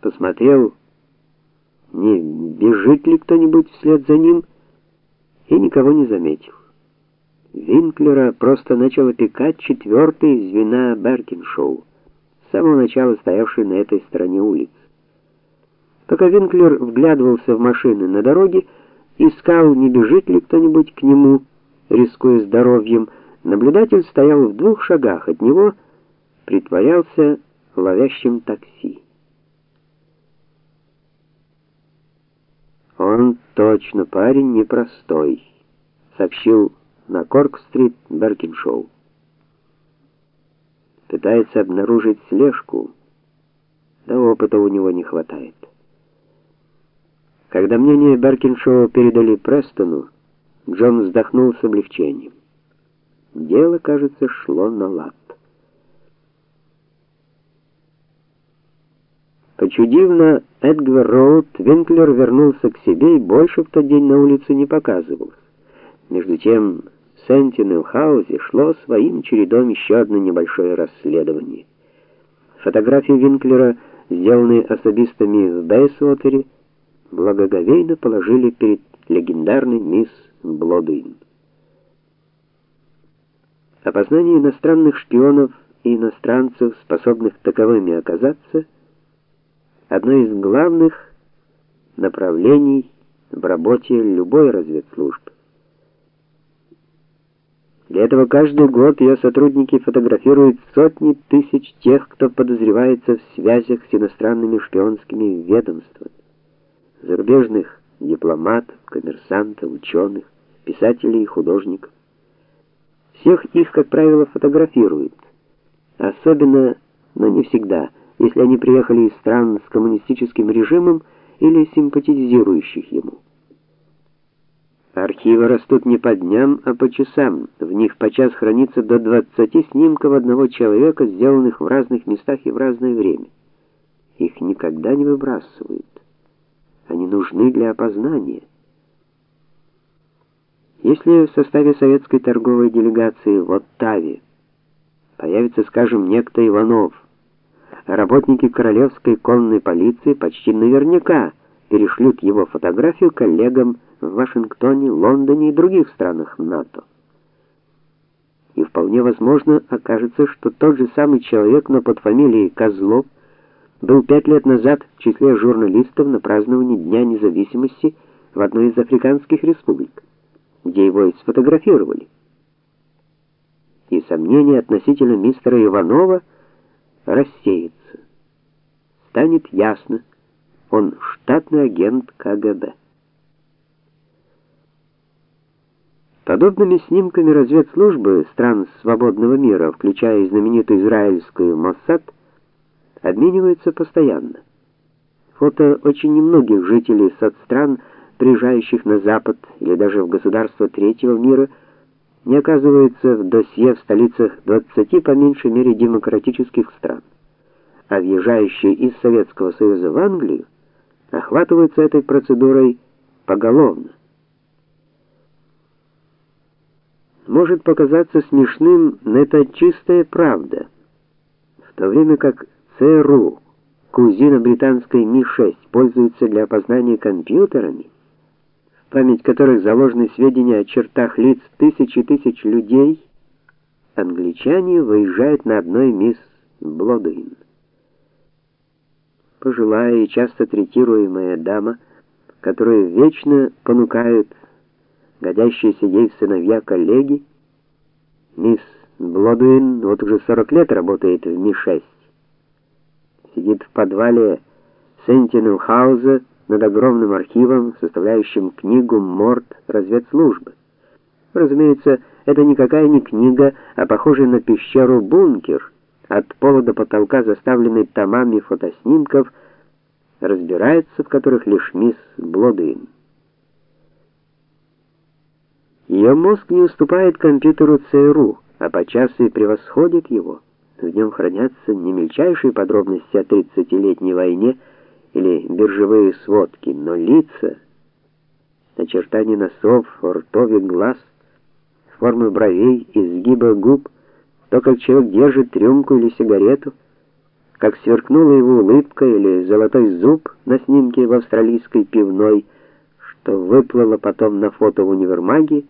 посмотрел, не бежит ли кто-нибудь вслед за ним, и никого не заметил. Винклера просто начал опекать четвертый звена Беркиншоу, с самого начала стоявший на этой стороне улицы. Пока Винклер вглядывался в машины на дороге, искал, не бежит ли кто-нибудь к нему, рискуя здоровьем, наблюдатель стоял в двух шагах от него, притворялся ловящим такси. Он точно парень непростой, сообщил на Корк-стрит Беркиншоу. Пытается обнаружить слежку, да опыта у него не хватает. Когда мнение Беркиншоу передали Престону, Джон вздохнул с облегчением. Дело, кажется, шло на лад. Почудив на Эдгар Роуд, Винклер вернулся к себе и больше в тот день на улице не показывался. Между тем, в Сентинел-хаусе шло своим чередом еще одно небольшое расследование. Фотографии Винклера, сделанные особистами в Бейсуотере, благоговейно положили перед легендарной мисс Блодуин. Опознание иностранных шпионов и иностранцев, способных таковыми оказаться, одно из главных направлений в работе любой разведслужбы. Для этого каждый год ее сотрудники фотографируют сотни тысяч тех, кто подозревается в связях с иностранными шпионскими ведомствами зарубежных дипломатов, коммерсантов, ученых, писателей и художников. Всех их, как правило, фотографируют. Особенно, но не всегда, если они приехали из стран с коммунистическим режимом или симпатизирующих ему. Архивы растут не по дням, а по часам. В них по час хранится до 20 снимков одного человека, сделанных в разных местах и в разное время. Их никогда не выбрасывают. Они нужны для опознания. Если в составе советской торговой делегации в Оттаве появится, скажем, некто Иванов, работники королевской конной полиции почти наверняка перешлют его фотографию коллегам в Вашингтоне, Лондоне и других странах НАТО. И вполне возможно окажется, что тот же самый человек, но под фамилией Козлов был пять лет назад в числе журналистов на праздновании Дня независимости в одной из африканских республик, где его и сфотографировали. И сомнения относительно мистера Иванова рассеются. Станет ясно, он штатный агент КГБ. Подобными снимками разведслужбы стран свободного мира, включая знаменитую израильскую Моссад, обмениваются постоянно. Фото очень немногих жителей соцстран, приезжающих на запад или даже в государства третьего мира, не оказывается в досье в столицах 20 по меньшей мере демократических стран. А въезжающие из Советского Союза в Англию охватываются этой процедурой поголовно. Может показаться смешным, но это чистая правда. В то время как ЦРУ, кузина британской Ми-6, пользуется для опознания компьютерами, в память которых заложены сведения о чертах лиц тысяч и тысяч людей, англичане выезжают на одной мисс Блодуин. Пожилая и часто третируемая дама, которую вечно понукают годящиеся ей в сыновья коллеги, мисс Блодуин вот уже 40 лет работает в Ми-6 сидит в подвале Сентинел-хауза над огромным архивом, составляющим книгу Морд разведслужбы. Разумеется, это никакая не книга, а похожий на пещеру бункер, от пола до потолка заставленный томами фотоснимков, разбирается в которых лишь мисс Блодуин. Ее мозг не уступает компьютеру ЦРУ, а подчас и превосходит его. В нем хранятся не мельчайшие подробности о тридцатилетней войне или биржевые сводки, но лица, очертания носов, ртов и глаз, формы бровей, изгиба губ, то, как человек держит рюмку или сигарету, как сверкнула его улыбка или золотой зуб на снимке в австралийской пивной, что выплыло потом на фото в универмаге